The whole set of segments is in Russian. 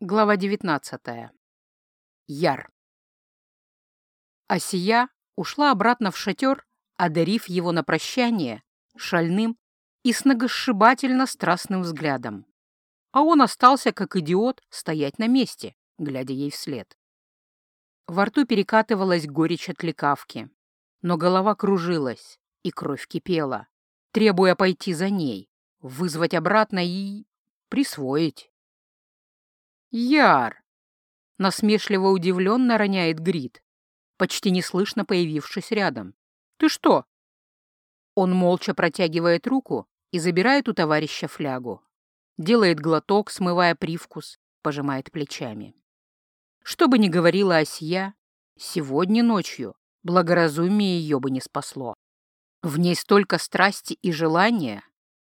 Глава 19. Яр. Асия ушла обратно в шатер, одарив его на прощание шальным и сногосшибательно страстным взглядом. А он остался, как идиот, стоять на месте, глядя ей вслед. Во рту перекатывалась горечь от лекавки, но голова кружилась, и кровь кипела, требуя пойти за ней, вызвать обратно и... присвоить. «Яр!» — насмешливо удивленно роняет Грит, почти неслышно появившись рядом. «Ты что?» Он молча протягивает руку и забирает у товарища флягу. Делает глоток, смывая привкус, пожимает плечами. Что бы ни говорила Осия, сегодня ночью благоразумие ее бы не спасло. В ней столько страсти и желания,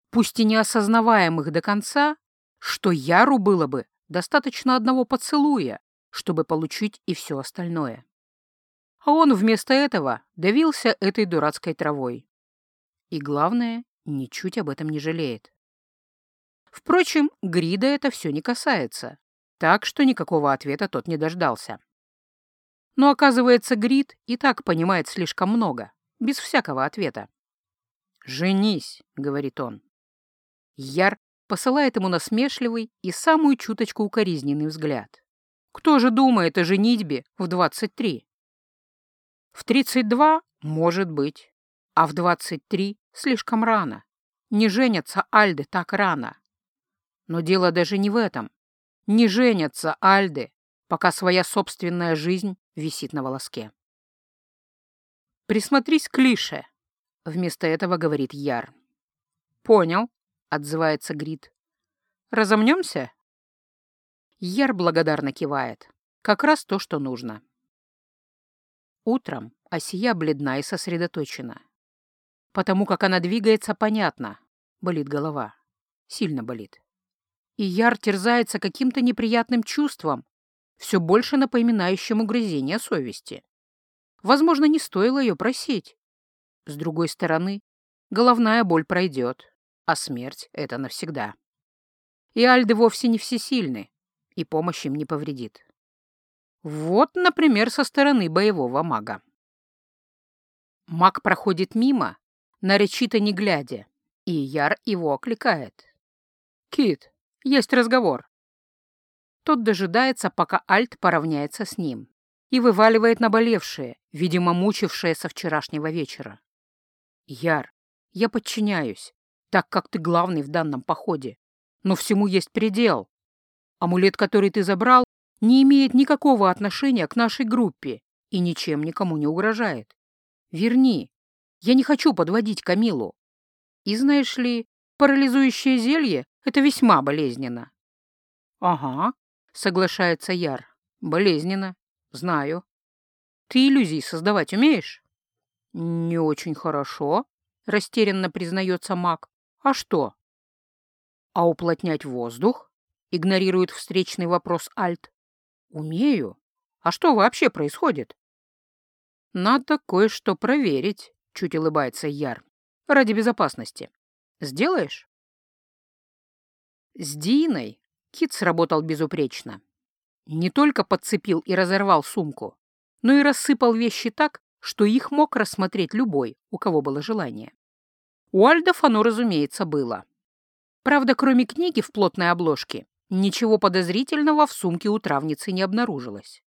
пусть и не осознаваемых до конца, что Яру было бы Достаточно одного поцелуя, чтобы получить и все остальное. А он вместо этого давился этой дурацкой травой. И главное, ничуть об этом не жалеет. Впрочем, Грида это все не касается, так что никакого ответа тот не дождался. Но оказывается, Грид и так понимает слишком много, без всякого ответа. «Женись», — говорит он. Яр посылает ему насмешливый и самую чуточку укоризненный взгляд. Кто же думает о женитьбе в 23? В 32 — может быть, а в 23 — слишком рано. Не женятся Альды так рано. Но дело даже не в этом. Не женятся Альды, пока своя собственная жизнь висит на волоске. «Присмотрись к Лише», — вместо этого говорит Яр. «Понял», — отзывается Грит. «Разомнемся?» Яр благодарно кивает. Как раз то, что нужно. Утром Осия бледна и сосредоточена. Потому как она двигается, понятно. Болит голова. Сильно болит. И Яр терзается каким-то неприятным чувством, все больше напоминающим угрызение совести. Возможно, не стоило ее просить. С другой стороны, головная боль пройдет а смерть — это навсегда. И альды вовсе не всесильны, и помощь им не повредит. Вот, например, со стороны боевого мага. Маг проходит мимо, наречито не глядя, и Яр его окликает. «Кит, есть разговор». Тот дожидается, пока Альт поравняется с ним и вываливает наболевшее, видимо, мучившее со вчерашнего вечера. «Яр, я подчиняюсь, так как ты главный в данном походе. Но всему есть предел. Амулет, который ты забрал, не имеет никакого отношения к нашей группе и ничем никому не угрожает. Верни. Я не хочу подводить Камилу. И знаешь ли, парализующее зелье — это весьма болезненно. — Ага, — соглашается Яр. — Болезненно. Знаю. Ты иллюзии создавать умеешь? — Не очень хорошо, — растерянно признается маг. А что? А уплотнять воздух? Игнорирует встречный вопрос Альт. Умею. А что вообще происходит? Надо кое-что проверить, чуть улыбается Яр. Ради безопасности. Сделаешь? С Диной Кит сработал безупречно. Не только подцепил и разорвал сумку, но и рассыпал вещи так, что их мог рассмотреть любой, у кого было желание. У Альдов оно, разумеется, было. Правда, кроме книги в плотной обложке, ничего подозрительного в сумке у травницы не обнаружилось.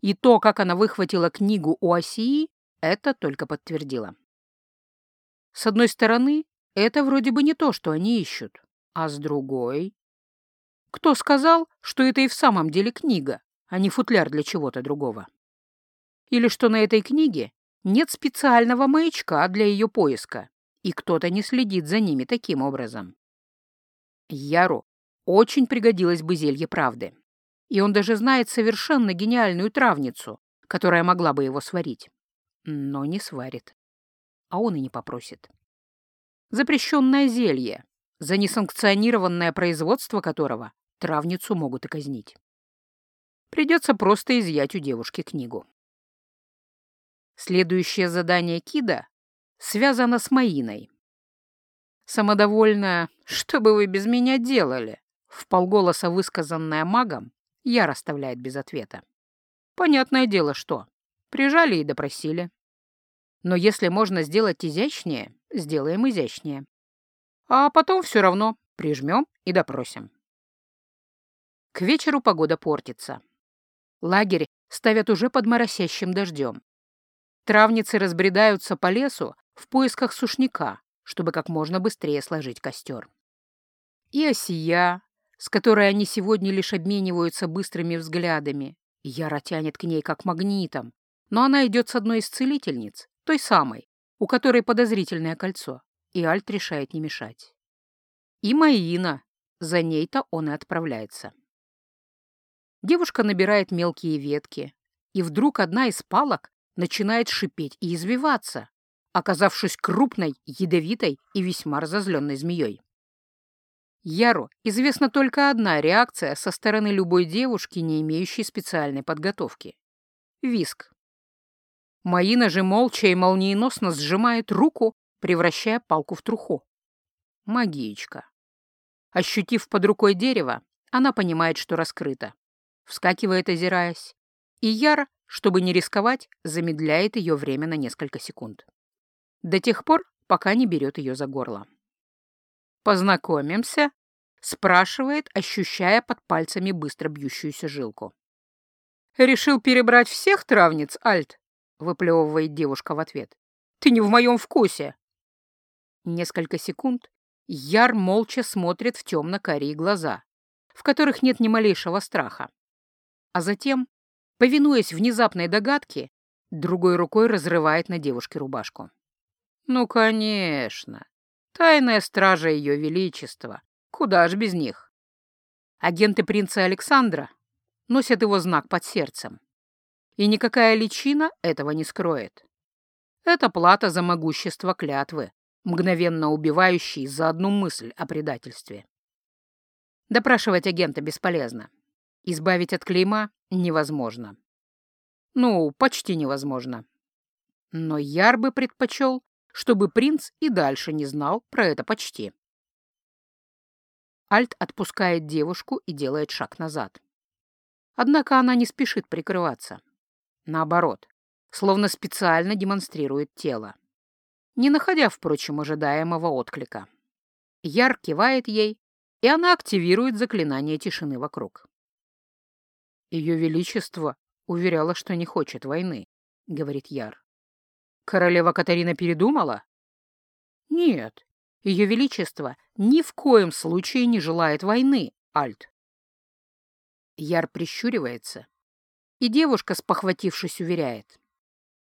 И то, как она выхватила книгу у Осии, это только подтвердило. С одной стороны, это вроде бы не то, что они ищут, а с другой... Кто сказал, что это и в самом деле книга, а не футляр для чего-то другого? Или что на этой книге нет специального маячка для ее поиска, и кто-то не следит за ними таким образом. Яру очень пригодилось бы зелье правды, и он даже знает совершенно гениальную травницу, которая могла бы его сварить. Но не сварит, а он и не попросит. Запрещенное зелье, за несанкционированное производство которого травницу могут и казнить. Придется просто изъять у девушки книгу. Следующее задание Кида связана с Маиной. Самодовольная «Что бы вы без меня делали?» в полголоса высказанная магом, Яр оставляет без ответа. Понятное дело, что. Прижали и допросили. Но если можно сделать изящнее, сделаем изящнее. А потом все равно прижмем и допросим. К вечеру погода портится. Лагерь ставят уже под моросящим дождем. Травницы разбредаются по лесу в поисках сушняка, чтобы как можно быстрее сложить костер. И осия, с которой они сегодня лишь обмениваются быстрыми взглядами, Яра тянет к ней как магнитом, но она идет с одной из целительниц, той самой, у которой подозрительное кольцо, и Альт решает не мешать. И Маина, за ней-то он и отправляется. Девушка набирает мелкие ветки, и вдруг одна из палок начинает шипеть и извиваться, оказавшись крупной, ядовитой и весьма разозленной змеей. Яру известна только одна реакция со стороны любой девушки, не имеющей специальной подготовки — виск. Маина же молча и молниеносно сжимает руку, превращая палку в труху. Магичка. Ощутив под рукой дерево, она понимает, что раскрыто вскакивает, озираясь, и Яр, чтобы не рисковать, замедляет ее время на несколько секунд. До тех пор, пока не берет ее за горло. «Познакомимся?» — спрашивает, ощущая под пальцами быстро бьющуюся жилку. «Решил перебрать всех травниц, Альт?» — выплевывает девушка в ответ. «Ты не в моем вкусе!» Несколько секунд Яр молча смотрит в темно-карие глаза, в которых нет ни малейшего страха а затем, повинуясь внезапной догадке, другой рукой разрывает на девушке рубашку. «Ну, конечно. Тайная стража Ее Величества. Куда ж без них?» Агенты принца Александра носят его знак под сердцем. И никакая личина этого не скроет. Это плата за могущество клятвы, мгновенно убивающей за одну мысль о предательстве. Допрашивать агента бесполезно. Избавить от клейма невозможно. Ну, почти невозможно. Но Яр бы предпочел, чтобы принц и дальше не знал про это почти. Альт отпускает девушку и делает шаг назад. Однако она не спешит прикрываться. Наоборот, словно специально демонстрирует тело. Не находя, впрочем, ожидаемого отклика. Яр кивает ей, и она активирует заклинание тишины вокруг. Ее Величество уверяла, что не хочет войны, — говорит Яр. Королева Катарина передумала? Нет, Ее Величество ни в коем случае не желает войны, Альт. Яр прищуривается, и девушка, спохватившись, уверяет.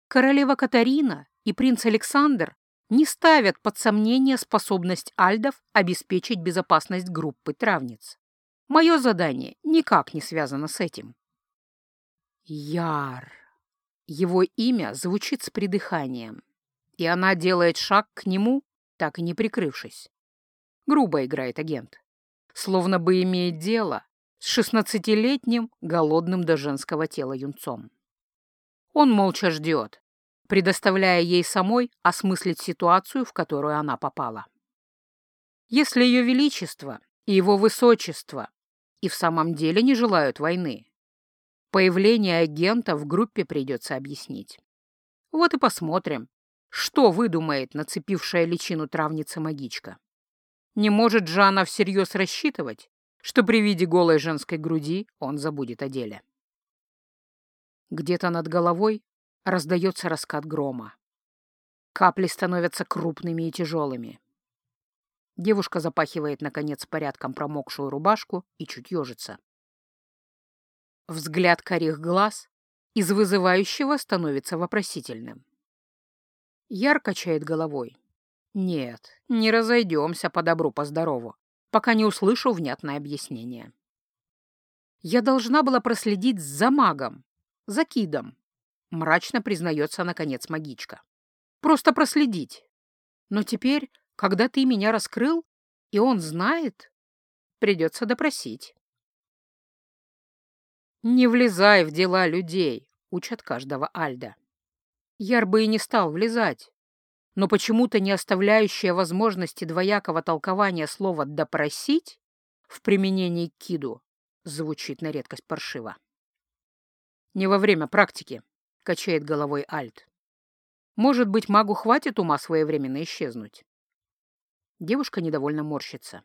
Королева Катарина и принц Александр не ставят под сомнение способность альдов обеспечить безопасность группы травниц. Мое задание никак не связано с этим. Яр. Его имя звучит с придыханием, и она делает шаг к нему, так и не прикрывшись. Грубо играет агент, словно бы имеет дело с шестнадцатилетним, голодным до женского тела юнцом. Он молча ждет, предоставляя ей самой осмыслить ситуацию, в которую она попала. Если ее величество и его высочество и в самом деле не желают войны. Появление агента в группе придется объяснить. Вот и посмотрим, что выдумает нацепившая личину травница магичка. Не может же она всерьез рассчитывать, что при виде голой женской груди он забудет о деле. Где-то над головой раздается раскат грома. Капли становятся крупными и тяжелыми. Девушка запахивает, наконец, порядком промокшую рубашку и чуть ежится. Взгляд корих глаз из вызывающего становится вопросительным. Яр качает головой. Нет, не разойдемся по добру, по здорову, пока не услышу внятное объяснение. Я должна была проследить за магом, за кидом, мрачно признается, наконец, магичка. Просто проследить. Но теперь когда ты меня раскрыл, и он знает, придется допросить. «Не влезай в дела людей», — учат каждого Альда. Яр бы и не стал влезать, но почему-то не оставляющая возможности двоякого толкования слова «допросить» в применении к Киду звучит на редкость паршиво. «Не во время практики», — качает головой Альт. «Может быть, магу хватит ума своевременно исчезнуть?» Девушка недовольно морщится.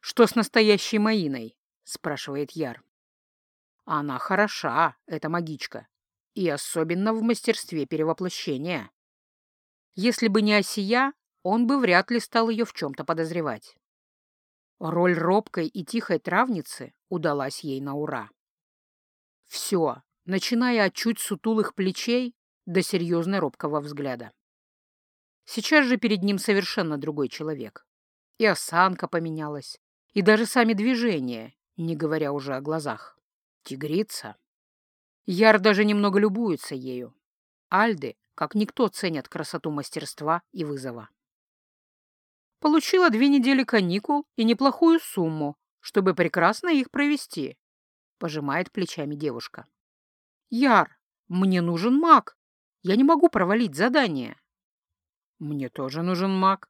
«Что с настоящей Маиной?» — спрашивает Яр. «Она хороша, эта магичка, и особенно в мастерстве перевоплощения. Если бы не Осия, он бы вряд ли стал ее в чем-то подозревать. Роль робкой и тихой травницы удалась ей на ура. Все, начиная от чуть сутулых плечей до серьезно робкого взгляда. Сейчас же перед ним совершенно другой человек. И осанка поменялась, и даже сами движения, не говоря уже о глазах. Тигрица. Яр даже немного любуется ею. Альды, как никто, ценят красоту мастерства и вызова. Получила две недели каникул и неплохую сумму, чтобы прекрасно их провести, — пожимает плечами девушка. Яр, мне нужен маг. Я не могу провалить задание. Мне тоже нужен маг.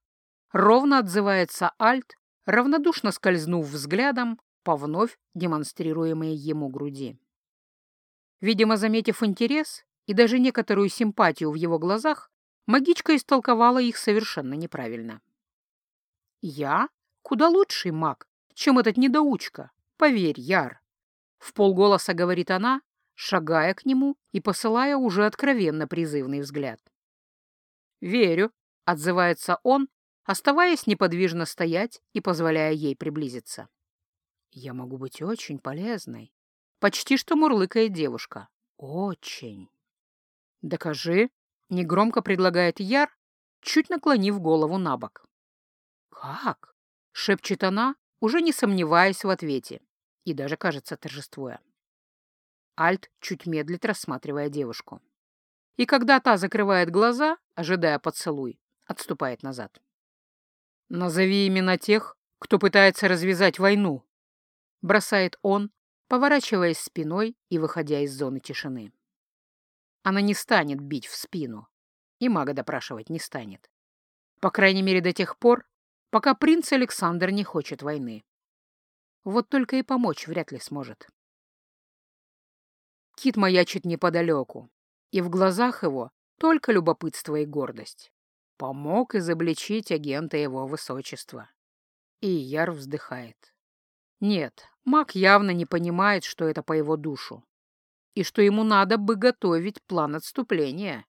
Ровно отзывается Альт, равнодушно скользнув взглядом по вновь демонстрируемой ему груди. Видимо, заметив интерес и даже некоторую симпатию в его глазах, магичка истолковала их совершенно неправильно. «Я куда лучший маг, чем этот недоучка, поверь, Яр», — в полголоса говорит она, шагая к нему и посылая уже откровенно призывный взгляд. «Верю», — отзывается он, оставаясь неподвижно стоять и позволяя ей приблизиться. «Я могу быть очень полезной», — почти что мурлыкает девушка. «Очень». «Докажи», — негромко предлагает Яр, чуть наклонив голову на бок. «Как?» — шепчет она, уже не сомневаясь в ответе, и даже, кажется, торжествуя. Альт чуть медлит, рассматривая девушку. И когда та закрывает глаза, ожидая поцелуй, отступает назад. «Назови имена тех, кто пытается развязать войну», — бросает он, поворачиваясь спиной и выходя из зоны тишины. Она не станет бить в спину, и мага допрашивать не станет. По крайней мере, до тех пор, пока принц Александр не хочет войны. Вот только и помочь вряд ли сможет. Кит маячит неподалеку, и в глазах его только любопытство и гордость помог изобличить агента его высочества. И Яр вздыхает. Нет, маг явно не понимает, что это по его душу, и что ему надо бы готовить план отступления.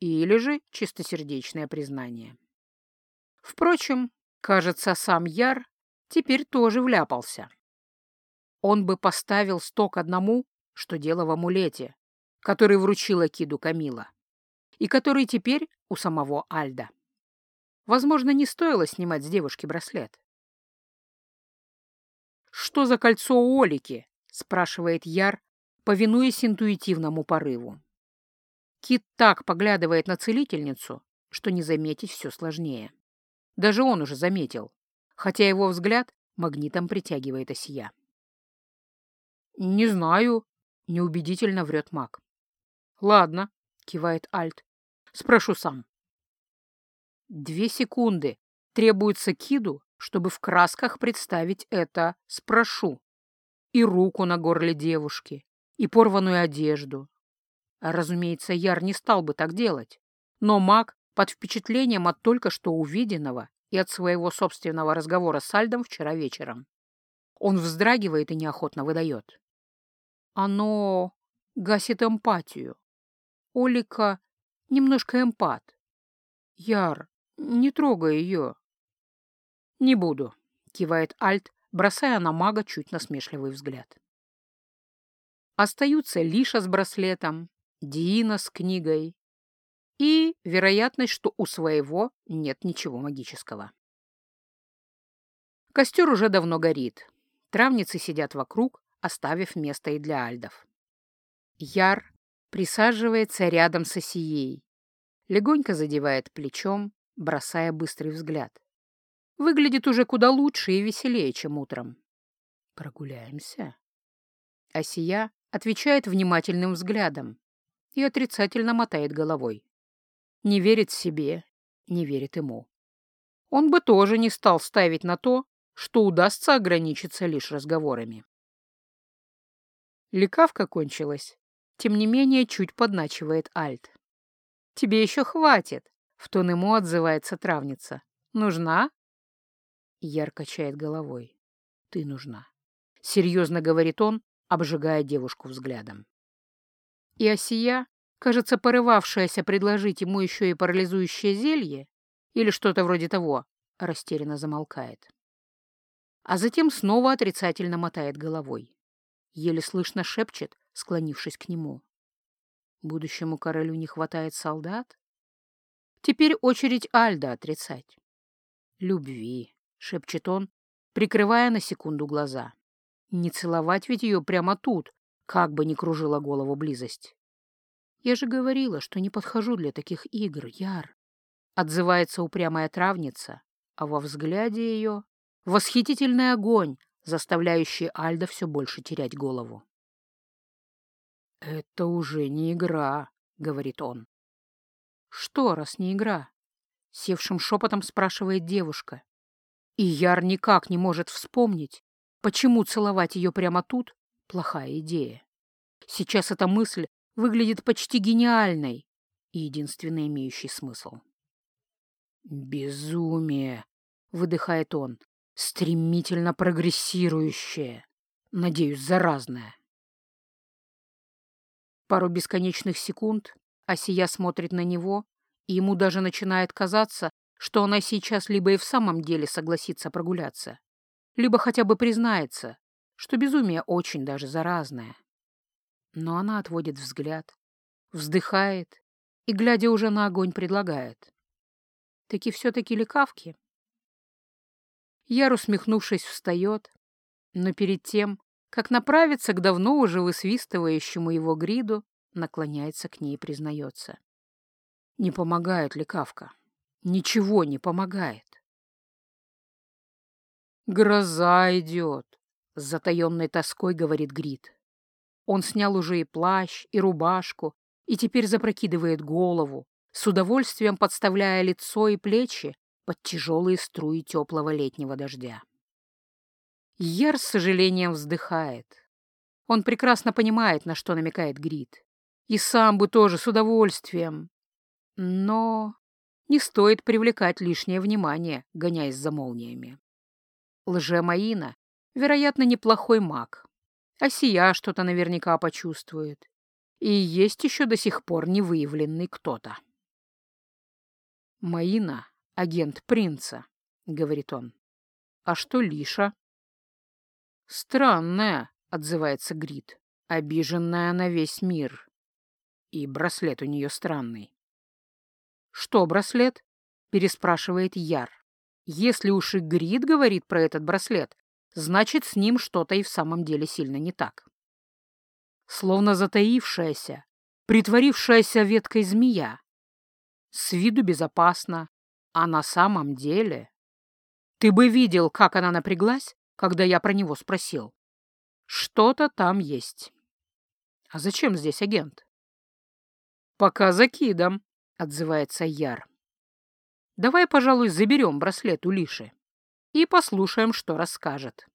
Или же чистосердечное признание. Впрочем, кажется, сам Яр теперь тоже вляпался. Он бы поставил сток одному, что дело в амулете, который вручила Киду Камила и который теперь у самого Альда. Возможно, не стоило снимать с девушки браслет. «Что за кольцо у Олики?» — спрашивает Яр, повинуясь интуитивному порыву. Кит так поглядывает на целительницу, что не заметить все сложнее. Даже он уже заметил, хотя его взгляд магнитом притягивает осия. «Не знаю», — неубедительно врет маг. «Ладно», — кивает Альт. «Спрошу сам». Две секунды требуется Киду, чтобы в красках представить это «спрошу». И руку на горле девушки, и порванную одежду. А, разумеется, Яр не стал бы так делать. Но маг под впечатлением от только что увиденного и от своего собственного разговора с Альдом вчера вечером. Он вздрагивает и неохотно выдает. Оно гасит эмпатию. Олика немножко эмпат. Яр, не трогай ее. Не буду, кивает Альт, бросая на мага чуть насмешливый взгляд. Остаются Лиша с браслетом, Диина с книгой и вероятность, что у своего нет ничего магического. Костер уже давно горит. Травницы сидят вокруг, оставив место и для альдов. Яр присаживается рядом с Осией, легонько задевает плечом, бросая быстрый взгляд. Выглядит уже куда лучше и веселее, чем утром. Прогуляемся. Осия отвечает внимательным взглядом и отрицательно мотает головой. Не верит себе, не верит ему. Он бы тоже не стал ставить на то, что удастся ограничиться лишь разговорами. Лекавка кончилась. Тем не менее, чуть подначивает Альт. «Тебе еще хватит», — в тон ему отзывается травница. «Нужна?» Яр качает головой. «Ты нужна», — серьезно говорит он, обжигая девушку взглядом. И Осия, кажется, порывавшаяся предложить ему еще и парализующее зелье, или что-то вроде того, растерянно замолкает. А затем снова отрицательно мотает головой. Еле слышно шепчет, склонившись к нему. Будущему королю не хватает солдат? Теперь очередь Альда отрицать. «Любви», — шепчет он, прикрывая на секунду глаза. «Не целовать ведь ее прямо тут, как бы ни кружила голову близость». «Я же говорила, что не подхожу для таких игр, Яр», — отзывается упрямая травница, а во взгляде ее восхитительный огонь, заставляющий Альда все больше терять голову. «Это уже не игра», — говорит он. «Что, раз не игра?» — севшим шепотом спрашивает девушка. И Яр никак не может вспомнить, почему целовать ее прямо тут — плохая идея. Сейчас эта мысль выглядит почти гениальной и единственно имеющей смысл. «Безумие!» — выдыхает он. «Стремительно прогрессирующее. Надеюсь, заразное». Пару бесконечных секунд Асия смотрит на него, и ему даже начинает казаться, что она сейчас либо и в самом деле согласится прогуляться, либо хотя бы признается, что безумие очень даже заразное. Но она отводит взгляд, вздыхает и, глядя уже на огонь, предлагает. Таки все-таки лекавки. Яр, усмехнувшись, встает, но перед тем как направиться к давно уже высвистывающему его гриду, наклоняется к ней и признается. Не помогает лекавка. Ничего не помогает. «Гроза идет», — с затаенной тоской говорит Грид. Он снял уже и плащ, и рубашку, и теперь запрокидывает голову, с удовольствием подставляя лицо и плечи под тяжелые струи теплого летнего дождя. Яр с сожалением вздыхает. Он прекрасно понимает, на что намекает Грит. И сам бы тоже с удовольствием. Но не стоит привлекать лишнее внимание, гоняясь за молниями. Лже-Маина, вероятно, неплохой маг. А сия что-то наверняка почувствует. И есть еще до сих пор не выявленный кто-то. «Маина — агент принца», — говорит он. «А что Лиша?» «Странная», — отзывается Грит, обиженная на весь мир. И браслет у нее странный. «Что браслет?» — переспрашивает Яр. «Если уж и Грит говорит про этот браслет, значит, с ним что-то и в самом деле сильно не так». Словно затаившаяся, притворившаяся веткой змея. С виду безопасно, а на самом деле... Ты бы видел, как она напряглась, когда я про него спросил. Что-то там есть. А зачем здесь агент? Пока закидом, отзывается Яр. Давай, пожалуй, заберем браслет у Лиши и послушаем, что расскажет.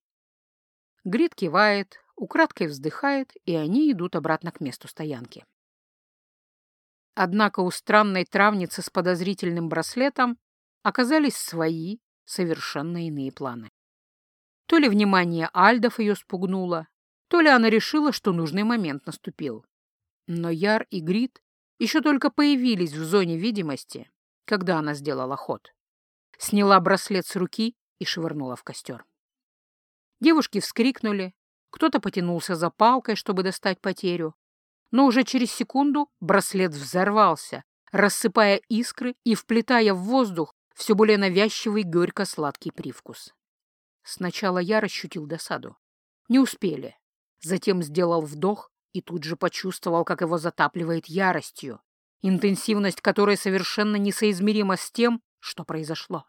Грит кивает, украдкой вздыхает, и они идут обратно к месту стоянки. Однако у странной травницы с подозрительным браслетом оказались свои, совершенно иные планы. То ли внимание Альдов ее спугнуло, то ли она решила, что нужный момент наступил. Но Яр и Грит еще только появились в зоне видимости, когда она сделала ход. Сняла браслет с руки и швырнула в костер. Девушки вскрикнули, кто-то потянулся за палкой, чтобы достать потерю, но уже через секунду браслет взорвался, рассыпая искры и вплетая в воздух все более навязчивый горько-сладкий привкус. Сначала я ощутил досаду. Не успели. Затем сделал вдох и тут же почувствовал, как его затапливает яростью, интенсивность которой совершенно несоизмерима с тем, что произошло.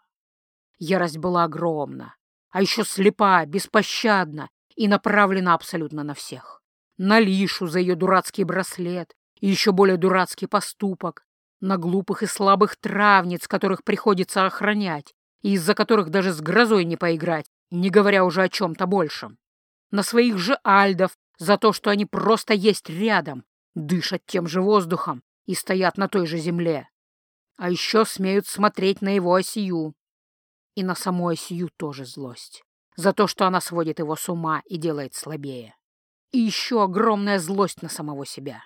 Ярость была огромна, а еще слепа, беспощадна и направлена абсолютно на всех. На Лишу за ее дурацкий браслет и еще более дурацкий поступок, на глупых и слабых травниц, которых приходится охранять, и из-за которых даже с грозой не поиграть, не говоря уже о чем-то большем. На своих же альдов за то, что они просто есть рядом, дышат тем же воздухом и стоят на той же земле. А еще смеют смотреть на его осию. И на саму осию тоже злость. За то, что она сводит его с ума и делает слабее. И еще огромная злость на самого себя.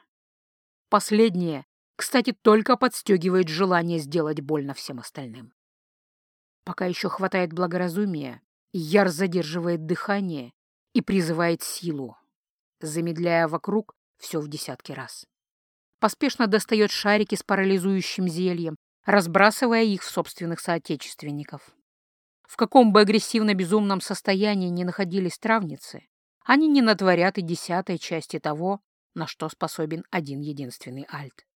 Последнее, кстати, только подстегивает желание сделать больно всем остальным. Пока еще хватает благоразумия, Яр задерживает дыхание и призывает силу, замедляя вокруг все в десятки раз. Поспешно достает шарики с парализующим зельем, разбрасывая их в собственных соотечественников. В каком бы агрессивно-безумном состоянии ни находились травницы, они не натворят и десятой части того, на что способен один единственный альт.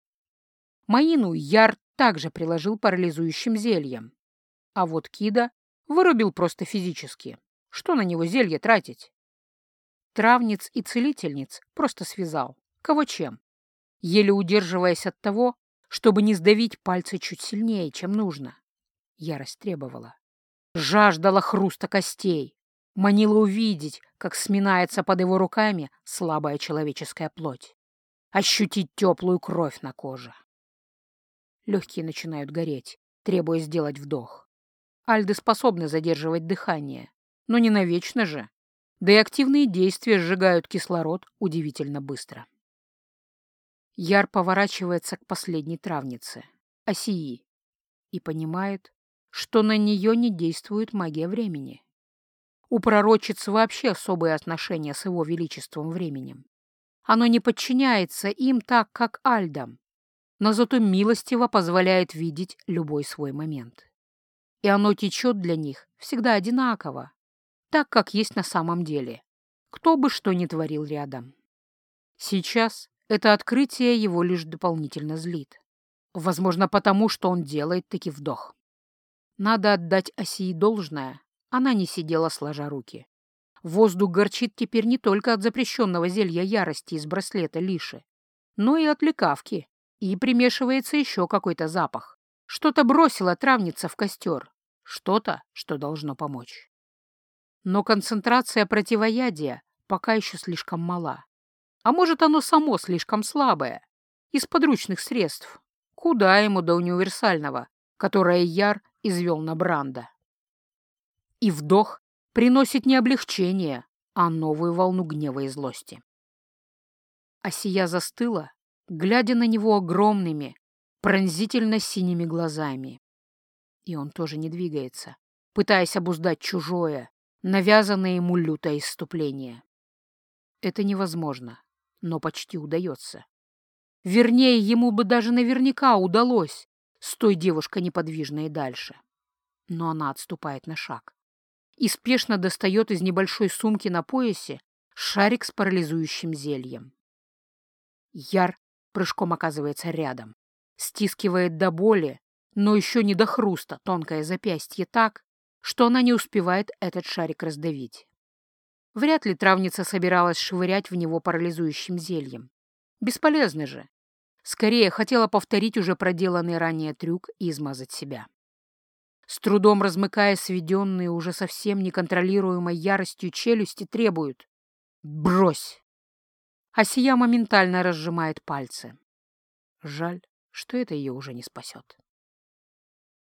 Маину Яр также приложил парализующим зельем, а вот Кида вырубил просто физически. Что на него зелье тратить? Травниц и целительниц просто связал. Кого чем? Еле удерживаясь от того, чтобы не сдавить пальцы чуть сильнее, чем нужно. Ярость требовала. Жаждала хруста костей. Манила увидеть, как сминается под его руками слабая человеческая плоть. Ощутить теплую кровь на коже. Легкие начинают гореть, требуя сделать вдох. Альды способны задерживать дыхание, но не навечно же. Да и активные действия сжигают кислород удивительно быстро. Яр поворачивается к последней травнице, Осии, и понимает, что на нее не действует магия времени. У пророчиц вообще особые отношения с его величеством временем. Оно не подчиняется им так, как Альдам, но зато милостиво позволяет видеть любой свой момент. И оно течет для них всегда одинаково, так, как есть на самом деле, кто бы что ни творил рядом. Сейчас это открытие его лишь дополнительно злит. Возможно, потому, что он делает таки вдох. Надо отдать Осии должное, она не сидела сложа руки. Воздух горчит теперь не только от запрещенного зелья ярости из браслета Лиши, но и от лекавки, и примешивается еще какой-то запах. Что-то бросила травница в костер, что-то, что должно помочь. Но концентрация противоядия пока еще слишком мала. А может, оно само слишком слабое, из подручных средств. Куда ему до универсального, которое Яр извел на Бранда? И вдох приносит не облегчение, а новую волну гнева и злости. Асия застыла, глядя на него огромными, пронзительно синими глазами. И он тоже не двигается, пытаясь обуздать чужое, навязанное ему лютое исступление. Это невозможно но почти удается. Вернее, ему бы даже наверняка удалось, стой девушка неподвижно и дальше. Но она отступает на шаг и спешно достает из небольшой сумки на поясе шарик с парализующим зельем. Яр прыжком оказывается рядом, стискивает до боли, но еще не до хруста тонкое запястье так, что она не успевает этот шарик раздавить. Вряд ли травница собиралась швырять в него парализующим зельем. Бесполезно же. Скорее хотела повторить уже проделанный ранее трюк и измазать себя. С трудом размыкая сведенные уже совсем неконтролируемой яростью челюсти, требуют «Брось!». А сия моментально разжимает пальцы. Жаль, что это ее уже не спасет.